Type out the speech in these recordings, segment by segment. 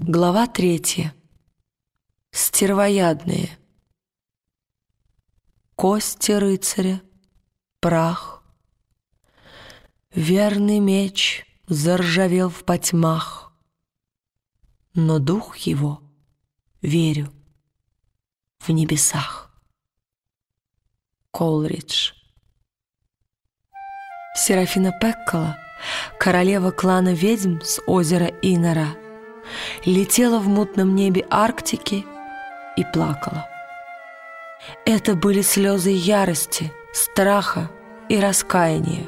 Глава третья. Стервоядные. Кости рыцаря, прах. Верный меч заржавел в потьмах, Но дух его, верю, в небесах. Колридж. Серафина Пеккола, королева клана ведьм с озера Инора, летела в мутном небе Арктики и плакала. Это были слезы ярости, страха и раскаяния.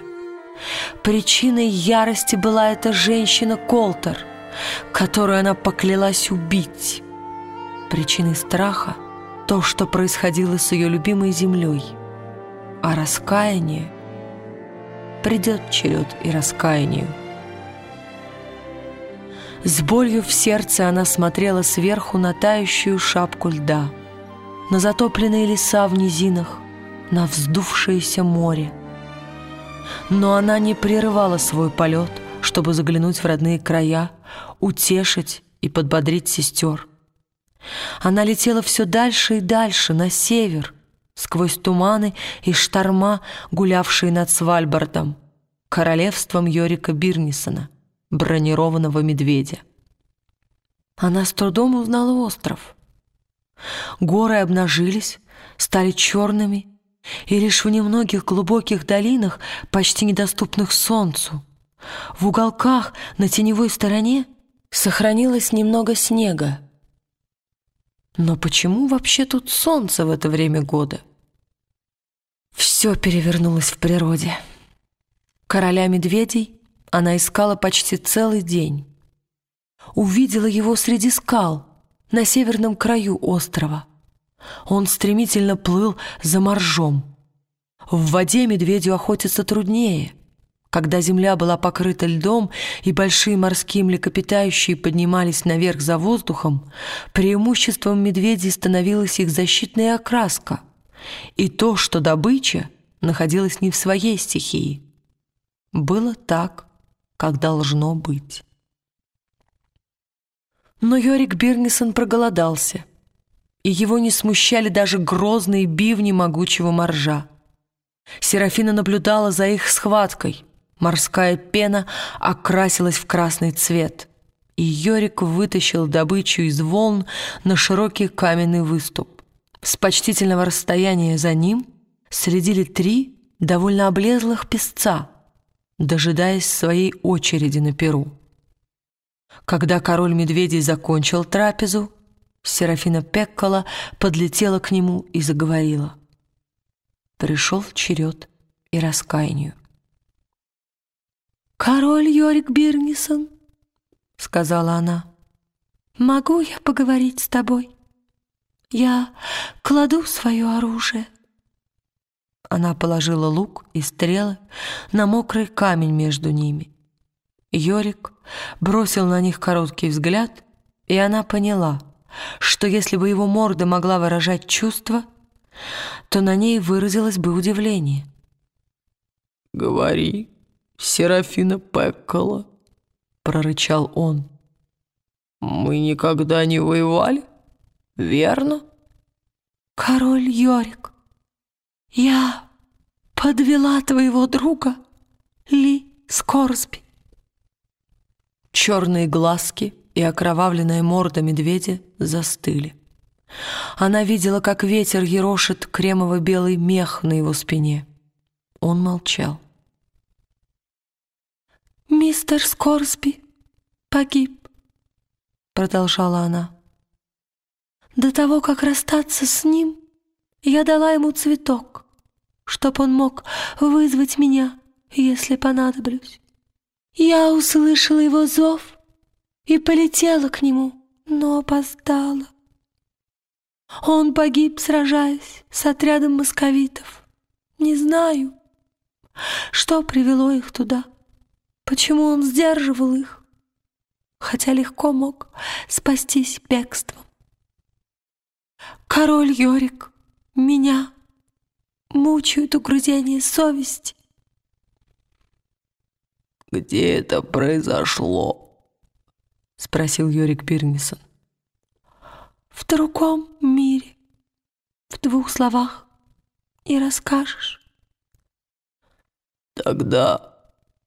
Причиной ярости была эта женщина Колтер, которую она поклялась убить. Причиной страха — то, что происходило с ее любимой землей. А раскаяние — придет черед и раскаянию. С болью в сердце она смотрела сверху на тающую шапку льда, на затопленные леса в низинах, на вздувшееся море. Но она не прерывала свой полет, чтобы заглянуть в родные края, утешить и подбодрить сестер. Она летела все дальше и дальше, на север, сквозь туманы и шторма, гулявшие над Свальбардом, королевством Йорика Бирнисона — бронированного медведя. Она с трудом узнала остров. Горы обнажились, стали черными, и лишь в немногих глубоких долинах, почти недоступных солнцу, в уголках на теневой стороне сохранилось немного снега. Но почему вообще тут солнце в это время года? Все перевернулось в природе. Короля медведей она искала почти целый день. Увидела его среди скал, на северном краю острова. Он стремительно плыл за моржом. В воде медведю охотиться труднее. Когда земля была покрыта льдом и большие морские млекопитающие поднимались наверх за воздухом, преимуществом медведей становилась их защитная окраска и то, что добыча находилась не в своей стихии. Было так как должно быть. Но Йорик Бирнисон проголодался, и его не смущали даже грозные бивни могучего моржа. Серафина наблюдала за их схваткой. Морская пена окрасилась в красный цвет, и Йорик вытащил добычу из волн на широкий каменный выступ. С почтительного расстояния за ним следили три довольно облезлых песца — дожидаясь своей очереди на перу. Когда король медведей закончил трапезу, Серафина Пеккола подлетела к нему и заговорила. Пришел черед и раскаянию. «Король Йорик Бирнисон», — сказала она, — «могу я поговорить с тобой? Я кладу свое оружие». Она положила лук и стрелы на мокрый камень между ними. Йорик бросил на них короткий взгляд, и она поняла, что если бы его морда могла выражать чувства, то на ней выразилось бы удивление. «Говори, Серафина Пеккола», — прорычал он. «Мы никогда не воевали, верно?» «Король Йорик», «Я подвела твоего друга, Ли Скорсби». Черные глазки и окровавленная морда медведя застыли. Она видела, как ветер ерошит кремово-белый мех на его спине. Он молчал. «Мистер Скорсби погиб», — продолжала она. «До того, как расстаться с ним, я дала ему цветок, чтоб он мог вызвать меня, если понадоблюсь. Я услышала его зов и полетела к нему, но опоздала. Он погиб, сражаясь с отрядом московитов. Не знаю, что привело их туда, почему он сдерживал их, хотя легко мог спастись бегством. Король Йорик меня мучают угрызения совести. «Где это произошло?» спросил Йорик Бирнисон. В другом мире. В двух словах и расскажешь. Тогда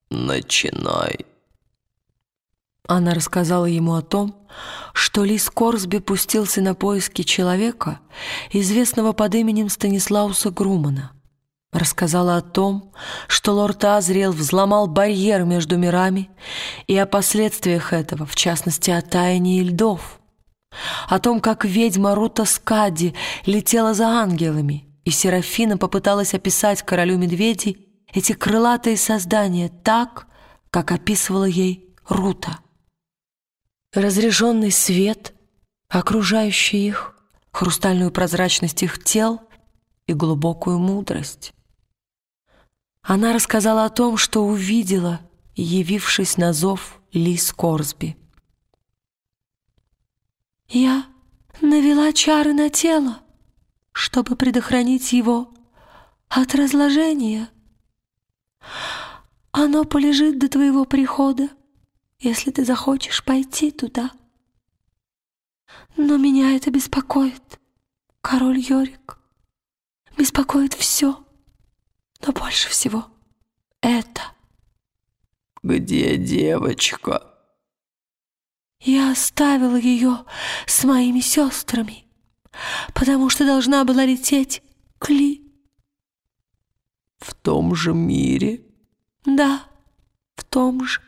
начинай. Она рассказала ему о том, что Лис Корсби пустился на поиски человека, известного под именем Станислауса Грумана. Рассказала о том, что лорд Азриэл взломал барьер между мирами и о последствиях этого, в частности, о таянии льдов. О том, как ведьма Рута Скади летела за ангелами, и Серафина попыталась описать королю медведей эти крылатые создания так, как описывала ей Рута. Разряженный свет, окружающий их, хрустальную прозрачность их тел и глубокую мудрость. Она рассказала о том, что увидела, явившись на зов Лис Корсби. «Я навела чары на тело, чтобы предохранить его от разложения. Оно полежит до твоего прихода, если ты захочешь пойти туда. Но меня это беспокоит, король Йорик. Беспокоит все но больше всего это. Где девочка? Я оставила ее с моими сестрами, потому что должна была лететь к Ли. В том же мире? Да, в том же.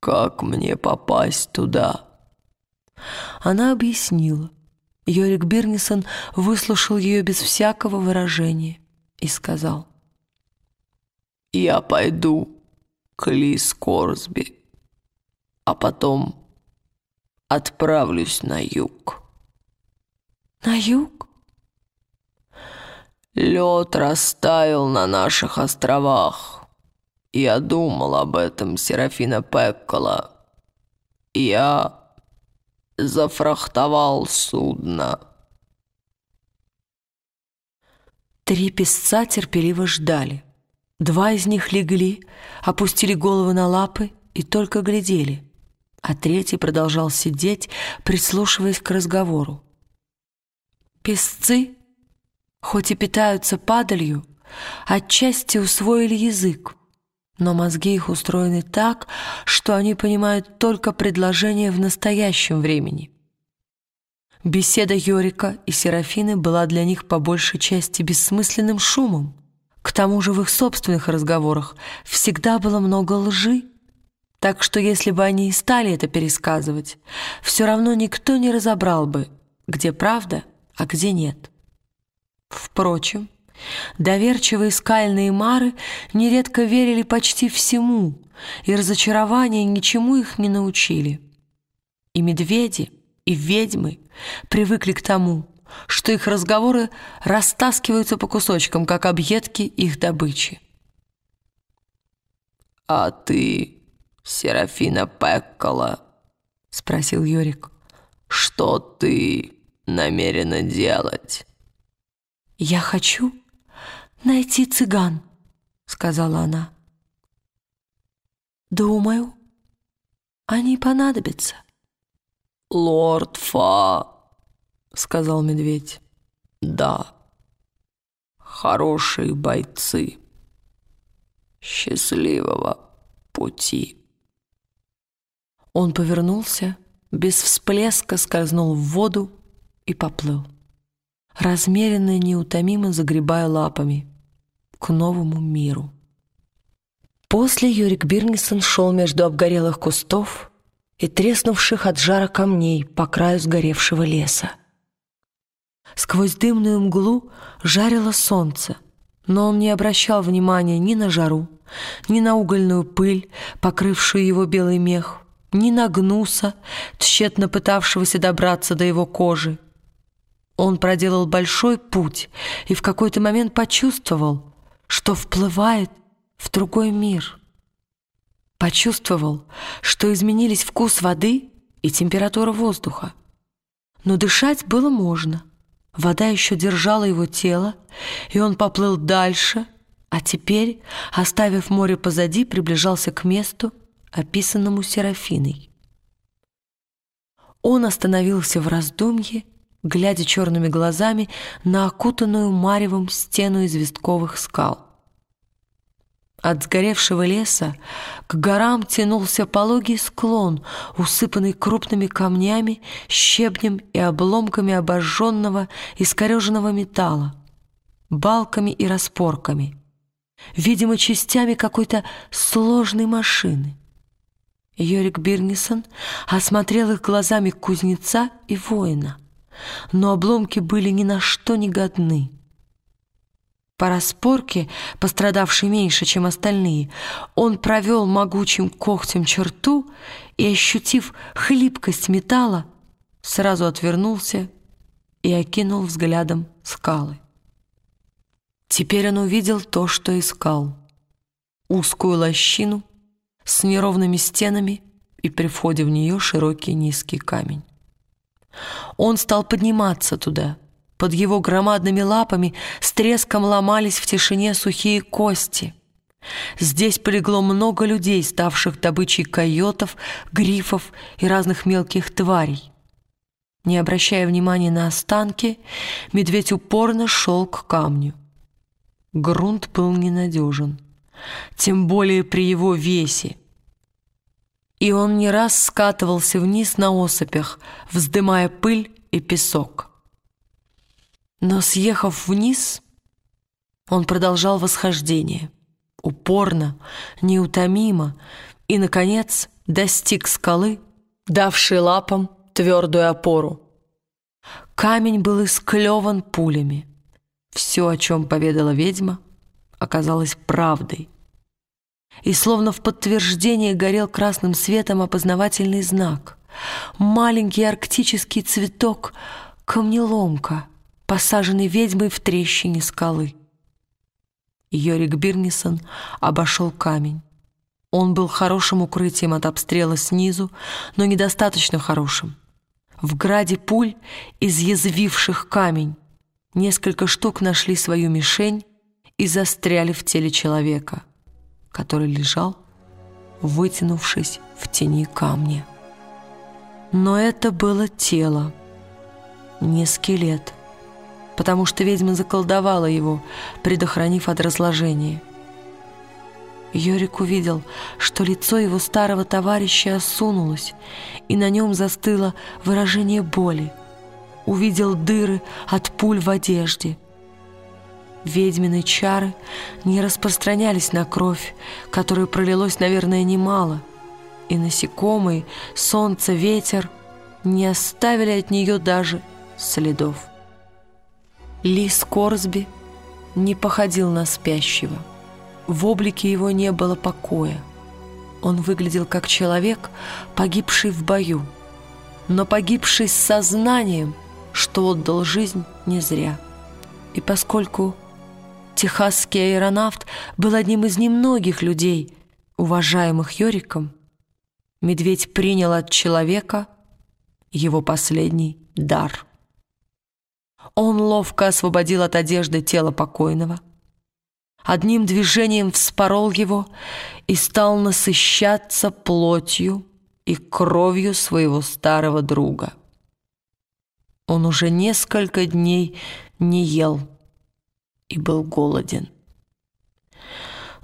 Как мне попасть туда? Она объяснила. Йорик Бирнисон выслушал ее без всякого выражения и сказал, «Я пойду к Лис Корсби, а потом отправлюсь на юг». «На юг?» Лед растаял на наших островах. Я думал об этом, Серафина Пеккола. Я зафрахтовал судно. Три песца терпеливо ждали. Два из них легли, опустили головы на лапы и только глядели, а третий продолжал сидеть, прислушиваясь к разговору. Песцы, хоть и питаются падалью, отчасти усвоили язык, но мозги их устроены так, что они понимают только предложения в настоящем времени. Беседа Йорика и Серафины была для них по большей части бессмысленным шумом. К тому же в их собственных разговорах всегда было много лжи, так что если бы они и стали это пересказывать, все равно никто не разобрал бы, где правда, а где нет. Впрочем, доверчивые скальные мары нередко верили почти всему, и разочарования ничему их не научили. И медведи, и ведьмы привыкли к тому, что их разговоры растаскиваются по кусочкам, как объедки их добычи. «А ты, Серафина Пеккола?» — спросил Юрик. «Что ты намерена делать?» «Я хочу найти цыган», — сказала она. «Думаю, они понадобятся». «Лорд Фа», — сказал медведь. «Да, хорошие бойцы. Счастливого пути». Он повернулся, без всплеска скользнул в воду и поплыл, размеренно и неутомимо загребая лапами к новому миру. После Юрик Бирнисон шел между обгорелых кустов, и треснувших от жара камней по краю сгоревшего леса. Сквозь дымную мглу жарило солнце, но он не обращал внимания ни на жару, ни на угольную пыль, покрывшую его белый мех, ни на гнуса, тщетно пытавшегося добраться до его кожи. Он проделал большой путь и в какой-то момент почувствовал, что вплывает в другой мир — Почувствовал, что изменились вкус воды и температура воздуха. Но дышать было можно. Вода еще держала его тело, и он поплыл дальше, а теперь, оставив море позади, приближался к месту, описанному Серафиной. Он остановился в раздумье, глядя черными глазами на окутанную маревом стену известковых скал. От сгоревшего леса к горам тянулся пологий склон, усыпанный крупными камнями, щебнем и обломками обожженного, искореженного металла, балками и распорками, видимо, частями какой-то сложной машины. Йорик Бирнисон осмотрел их глазами кузнеца и воина, но обломки были ни на что не годны. По распорке, пострадавшей меньше, чем остальные, он провел могучим когтем черту и, ощутив хлипкость металла, сразу отвернулся и окинул взглядом скалы. Теперь он увидел то, что искал. Узкую лощину — с неровными стенами и при входе в нее широкий низкий камень. Он стал подниматься туда. Под его громадными лапами с треском ломались в тишине сухие кости. Здесь полегло много людей, ставших добычей койотов, грифов и разных мелких тварей. Не обращая внимания на останки, медведь упорно шел к камню. Грунт был ненадежен тем более при его весе. И он не раз скатывался вниз на осыпях, вздымая пыль и песок. Но, съехав вниз, он продолжал восхождение, упорно, неутомимо, и, наконец, достиг скалы, давшей лапам твердую опору. Камень был исклеван пулями. Все, о чем поведала ведьма, оказалось правдой. И словно в подтверждение горел красным светом опознавательный знак. Маленький арктический цветок — камнеломка, посаженный ведьмой в трещине скалы. Йорик Бирнисон обошел камень. Он был хорошим укрытием от обстрела снизу, но недостаточно хорошим. В граде пуль, изъязвивших камень, несколько штук нашли свою мишень и застряли в теле человека, который лежал, вытянувшись в тени камня. Но это было тело, не скелет, потому что ведьма заколдовала его, предохранив от разложения. Йорик увидел, что лицо его старого товарища осунулось, и на нем застыло выражение боли. Увидел дыры от пуль в одежде — ведьмины чары не распространялись на кровь, которой пролилось, наверное, немало, и насекомые, солнце, ветер не оставили от нее даже следов. Лис Корсби не походил на спящего. В облике его не было покоя. Он выглядел как человек, погибший в бою, но погибший с сознанием, что отдал жизнь не зря. И поскольку Техасский аэронавт был одним из немногих людей, уважаемых Йориком. Медведь принял от человека его последний дар. Он ловко освободил от одежды тело покойного, одним движением вспорол его и стал насыщаться плотью и кровью своего старого друга. Он уже несколько дней не ел, и был голоден.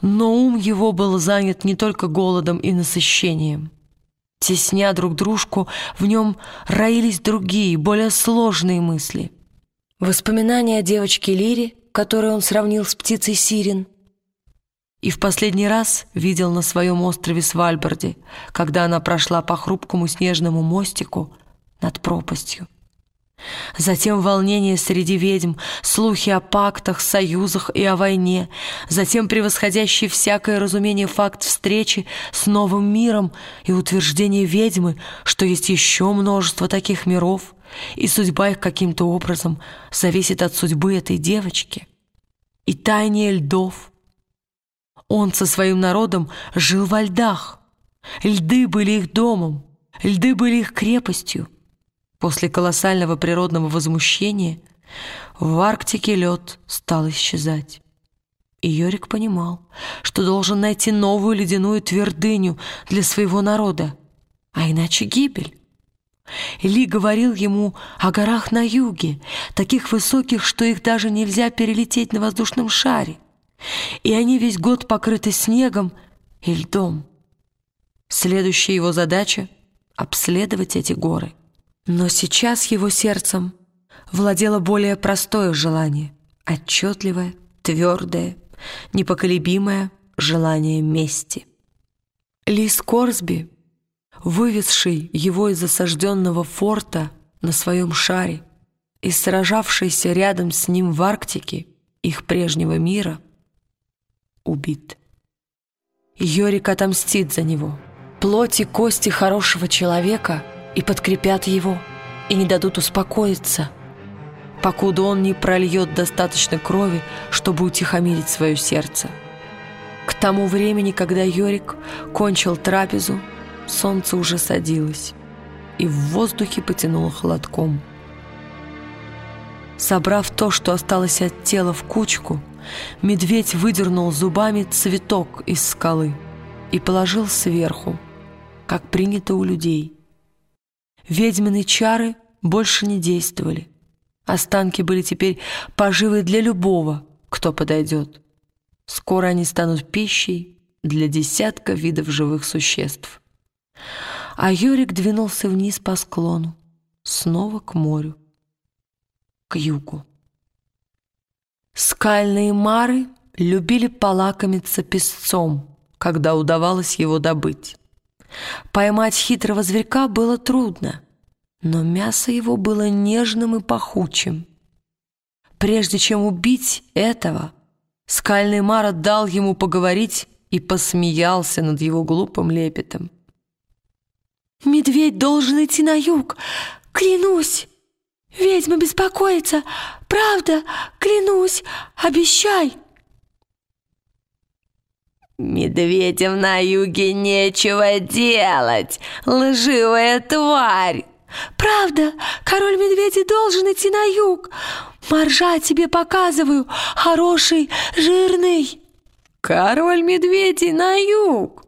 Но ум его был занят не только голодом и насыщением. Тесня друг дружку, в нем роились другие, более сложные мысли. Воспоминания о девочке Лире, которую он сравнил с птицей Сирен, и в последний раз видел на своем острове Свальбарде, когда она прошла по хрупкому снежному мостику над пропастью. Затем волнение среди ведьм, слухи о пактах, союзах и о войне, затем превосходящий всякое разумение факт встречи с новым миром и утверждение ведьмы, что есть еще множество таких миров, и судьба их каким-то образом зависит от судьбы этой девочки. И таяние льдов. Он со своим народом жил во льдах. Льды были их домом, льды были их крепостью. После колоссального природного возмущения в Арктике лед стал исчезать. И Йорик понимал, что должен найти новую ледяную твердыню для своего народа, а иначе гибель. Ли говорил ему о горах на юге, таких высоких, что их даже нельзя перелететь на воздушном шаре. И они весь год покрыты снегом и льдом. Следующая его задача — обследовать эти горы. Но сейчас его сердцем владело более простое желание, отчетливое, твердое, непоколебимое желание мести. Лис Корсби, вывезший его из осажденного форта на своем шаре и сражавшийся рядом с ним в Арктике их прежнего мира, убит. Йорик отомстит за него. Плоть и кости хорошего человека и подкрепят его, и не дадут успокоиться – покуда он не прольет достаточно крови, чтобы утихомирить свое сердце. К тому времени, когда Йорик кончил трапезу, солнце уже садилось, и в воздухе потянуло холодком. Собрав то, что осталось от тела в кучку, медведь выдернул зубами цветок из скалы и положил сверху, как принято у людей. Ведьмины чары больше не действовали. Останки были теперь поживы для любого, кто подойдет. Скоро они станут пищей для десятка видов живых существ. А Юрик двинулся вниз по склону, снова к морю, к югу. Скальные мары любили полакомиться песцом, когда удавалось его добыть. Поймать хитрого зверька было трудно — но мясо его было нежным и пахучим. Прежде чем убить этого, скальный Мар отдал ему поговорить и посмеялся над его глупым лепетом. «Медведь должен идти на юг, клянусь! Ведьма беспокоится, правда, клянусь, обещай!» «Медведям на юге нечего делать, лживая тварь!» «Правда, король-медведь должен идти на юг. Моржа тебе показываю, хороший, жирный». «Король-медведь на юг».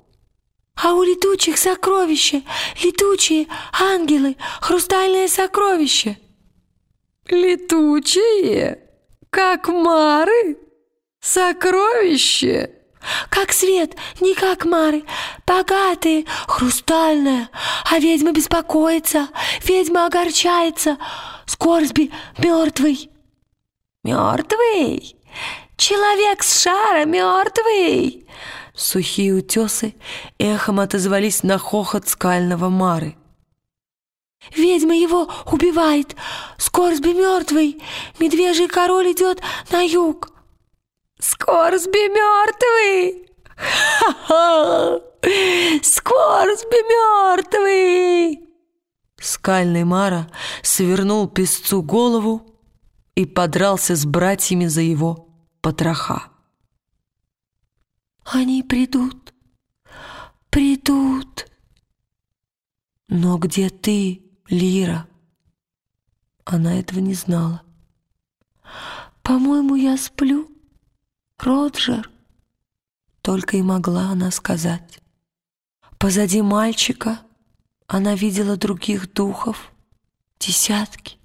«А у летучих сокровища, летучие ангелы, хрустальное сокровище». «Летучие? Как мары? Сокровище?» Как свет, не как Мары, богатые, хрустальная. А ведьма беспокоится, ведьма огорчается. Скорсби мертвый. Мертвый? Человек с шара мертвый? Сухие утесы эхом отозвались на хохот скального Мары. Ведьма его убивает. Скорсби мертвый. Медвежий король идет на юг. Скорсби мертвый! Скорсби мертвый!» Скальный Мара свернул песцу голову и подрался с братьями за его потроха. «Они придут, придут!» «Но где ты, Лира?» Она этого не знала. «По-моему, я сплю», «Роджер!» Только и могла она сказать. Позади мальчика она видела других духов, десятки,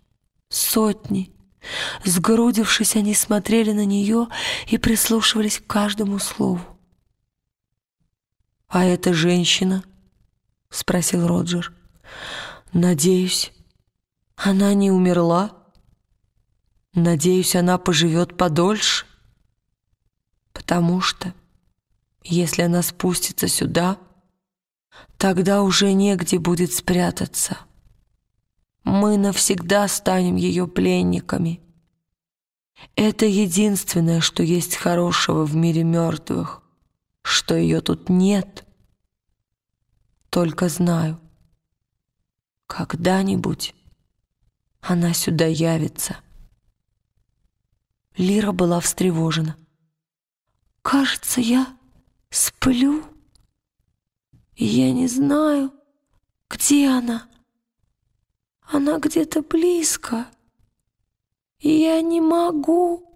сотни. Сгрудившись, они смотрели на нее и прислушивались к каждому слову. «А эта женщина?» — спросил Роджер. «Надеюсь, она не умерла? Надеюсь, она поживет подольше?» Потому что, если она спустится сюда, тогда уже негде будет спрятаться. Мы навсегда станем ее пленниками. Это единственное, что есть хорошего в мире мертвых, что ее тут нет. Только знаю, когда-нибудь она сюда явится. Лира была встревожена. Кажется, я сплю. Я не знаю, где она. Она где-то близко. Я не могу